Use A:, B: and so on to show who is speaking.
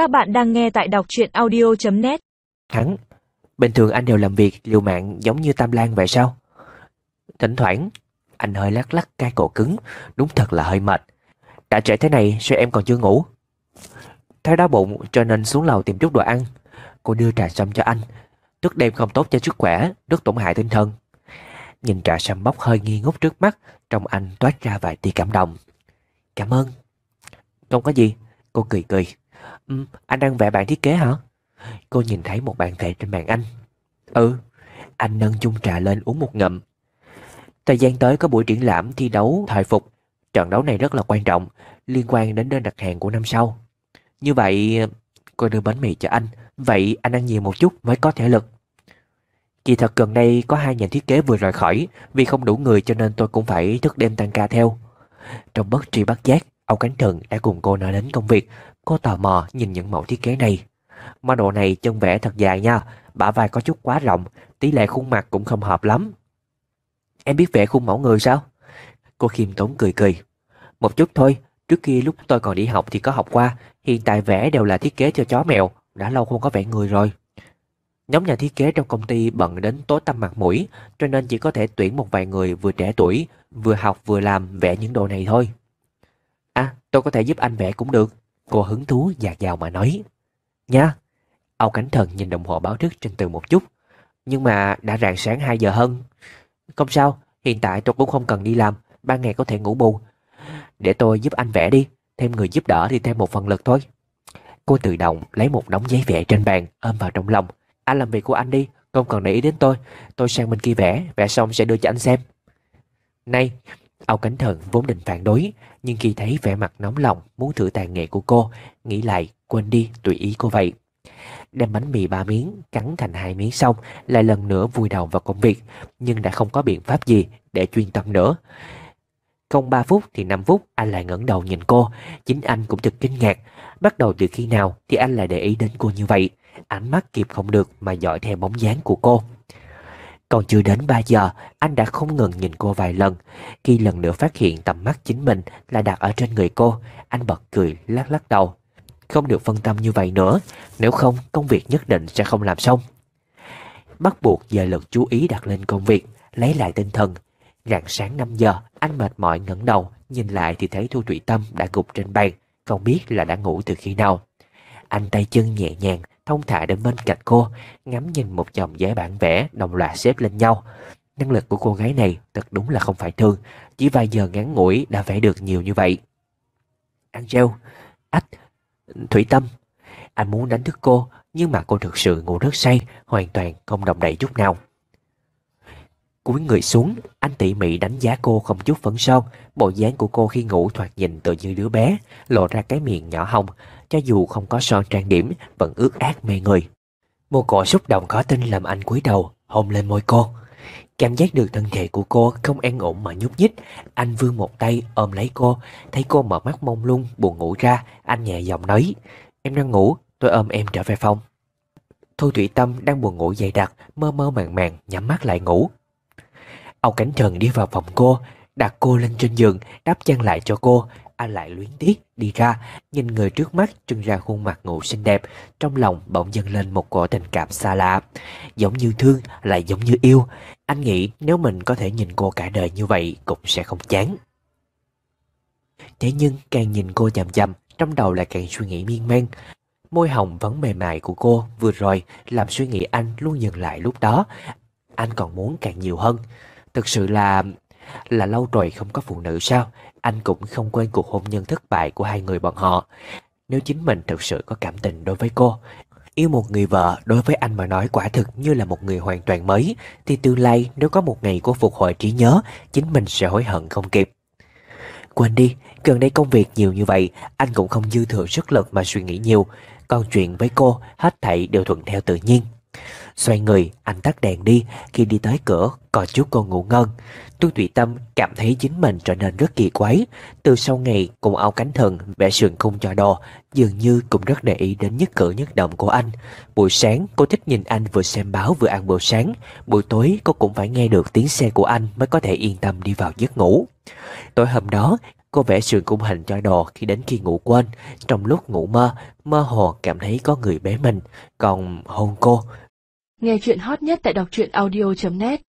A: Các bạn đang nghe tại đọc truyện audio.net
B: Hắn, bình thường anh đều làm việc liều mạng giống như Tam Lan vậy sao? Thỉnh thoảng, anh hơi lắc lắc cái cổ cứng, đúng thật là hơi mệt. Đã trễ thế này sao em còn chưa ngủ? Thấy đau bụng cho nên xuống lầu tìm chút đồ ăn. Cô đưa trà sâm cho anh. Thức đêm không tốt cho sức khỏe, rất tổn hại tinh thần. Nhìn trà sâm bốc hơi nghi ngút trước mắt, trong anh toát ra vài tia cảm động. Cảm ơn. Không có gì, cô cười cười. Ừ, anh đang vẽ bản thiết kế hả? Cô nhìn thấy một bản vẽ trên bàn anh. Ừ, anh nâng chung trà lên uống một ngậm. Thời gian tới có buổi triển lãm thi đấu thời phục. Trận đấu này rất là quan trọng, liên quan đến đơn đặt hàng của năm sau. Như vậy, cô đưa bánh mì cho anh. Vậy anh ăn nhiều một chút mới có thể lực. Kỳ thật gần đây có hai nhà thiết kế vừa rời khỏi, vì không đủ người cho nên tôi cũng phải thức đêm tăng ca theo. Trong bất tri bất giác, Ông Cánh Thần đã cùng cô nói đến công việc. Cô tò mò nhìn những mẫu thiết kế này. Mà đồ này chân vẽ thật dài nha, bả vai có chút quá rộng, tỷ lệ khuôn mặt cũng không hợp lắm. Em biết vẽ khuôn mẫu người sao? Cô khiêm tốn cười cười. Một chút thôi, trước kia lúc tôi còn đi học thì có học qua, hiện tại vẽ đều là thiết kế cho chó mèo, đã lâu không có vẽ người rồi. Nhóm nhà thiết kế trong công ty bận đến tối tăm mặt mũi, cho nên chỉ có thể tuyển một vài người vừa trẻ tuổi, vừa học vừa làm vẽ những đồ này thôi. Tôi có thể giúp anh vẽ cũng được. Cô hứng thú dạt dào mà nói. Nha. Âu Cảnh Thần nhìn đồng hồ báo thức trên tường một chút. Nhưng mà đã rạng sáng 2 giờ hơn. Không sao, hiện tại tôi cũng không cần đi làm, ban ngày có thể ngủ bù. Để tôi giúp anh vẽ đi, thêm người giúp đỡ thì thêm một phần lực thôi. Cô tự động lấy một đống giấy vẽ trên bàn, ôm vào trong lòng. Anh làm việc của anh đi, không cần để ý đến tôi. Tôi sang bên kia vẽ, vẽ xong sẽ đưa cho anh xem. Này, Âu Cánh Thần vốn định phản đối, nhưng khi thấy vẻ mặt nóng lòng muốn thử tài nghệ của cô, nghĩ lại, quên đi, tùy ý cô vậy. Đem bánh mì ba miếng, cắn thành hai miếng xong, lại lần nữa vùi đầu vào công việc, nhưng đã không có biện pháp gì để chuyên tâm nữa. Không 3 phút thì 5 phút anh lại ngẩng đầu nhìn cô, chính anh cũng thật kinh ngạc. Bắt đầu từ khi nào thì anh lại để ý đến cô như vậy, ánh mắt kịp không được mà dõi theo bóng dáng của cô. Còn chưa đến 3 giờ, anh đã không ngừng nhìn cô vài lần. Khi lần nữa phát hiện tầm mắt chính mình là đặt ở trên người cô, anh bật cười lắc lắc đầu. Không được phân tâm như vậy nữa, nếu không công việc nhất định sẽ không làm xong. Bắt buộc giờ lực chú ý đặt lên công việc, lấy lại tinh thần. Rạng sáng 5 giờ, anh mệt mỏi ngẩng đầu, nhìn lại thì thấy Thu Thủy Tâm đã gục trên bàn, không biết là đã ngủ từ khi nào. Anh tay chân nhẹ nhàng, thông thả đến bên cạnh cô, ngắm nhìn một chồng giấy bản vẽ đồng loạt xếp lên nhau. Năng lực của cô gái này thật đúng là không phải thường, chỉ vài giờ ngắn ngủi đã vẽ được nhiều như vậy. Angel, ách, Thủy Tâm, anh muốn đánh thức cô, nhưng mà cô thực sự ngủ rất say, hoàn toàn không động đậy chút nào. Cúi người xuống, anh tỉ mỉ đánh giá cô không chút phấn son, bộ dáng của cô khi ngủ thoạt nhìn tự như đứa bé, lộ ra cái miệng nhỏ hồng, cho dù không có son trang điểm, vẫn ướt át mê người. Một cỗ xúc động khó tin làm anh cúi đầu, hôn lên môi cô. Cảm giác được thân thể của cô không an ổn mà nhúc nhích, anh vươn một tay ôm lấy cô, thấy cô mở mắt mông lung, buồn ngủ ra, anh nhẹ giọng nói, em đang ngủ, tôi ôm em trở về phòng. Thu Thủy Tâm đang buồn ngủ dày đặc, mơ mơ màng màng, nhắm mắt lại ngủ. Âu Cảnh Trần đi vào phòng cô, đặt cô lên trên giường, đắp chăn lại cho cô. Anh lại luyến tiếc đi ra, nhìn người trước mắt trưng ra khuôn mặt ngủ xinh đẹp, trong lòng bỗng dâng lên một cổ tình cảm xa lạ, giống như thương lại giống như yêu. Anh nghĩ nếu mình có thể nhìn cô cả đời như vậy cũng sẽ không chán. Thế nhưng càng nhìn cô chậm chậm, trong đầu lại càng suy nghĩ miên man. Môi hồng vẫn mềm mại của cô vừa rồi làm suy nghĩ anh luôn dừng lại lúc đó. Anh còn muốn càng nhiều hơn. Thực sự là... là lâu rồi không có phụ nữ sao? Anh cũng không quên cuộc hôn nhân thất bại của hai người bọn họ. Nếu chính mình thực sự có cảm tình đối với cô, yêu một người vợ đối với anh mà nói quả thực như là một người hoàn toàn mới, thì tương lai nếu có một ngày cô phục hồi trí nhớ, chính mình sẽ hối hận không kịp. Quên đi, gần đây công việc nhiều như vậy, anh cũng không dư thừa sức lực mà suy nghĩ nhiều. Còn chuyện với cô, hết thảy đều thuận theo tự nhiên. Xoay người, anh tắt đèn đi, khi đi tới cửa, có chút cô ngủ ngon. Tu Thủy Tâm cảm thấy chính mình trở nên rất kỳ quái. Từ sau ngày cùng áo cánh thần vẽ sườn khung cho đồ, dường như cũng rất để ý đến nhất cử nhất động của anh. Buổi sáng, cô thích nhìn anh vừa xem báo vừa ăn bữa sáng. Buổi tối, cô cũng phải nghe được tiếng xe của anh mới có thể yên tâm đi vào giấc ngủ. Tối hôm đó, Cô vẽ sườn cung hình cho đồ khi đến khi ngủ quên. Trong lúc ngủ mơ, mơ hồ cảm thấy có người bế mình, còn hôn cô.
A: Nghe chuyện hot nhất tại đọc truyện audio.net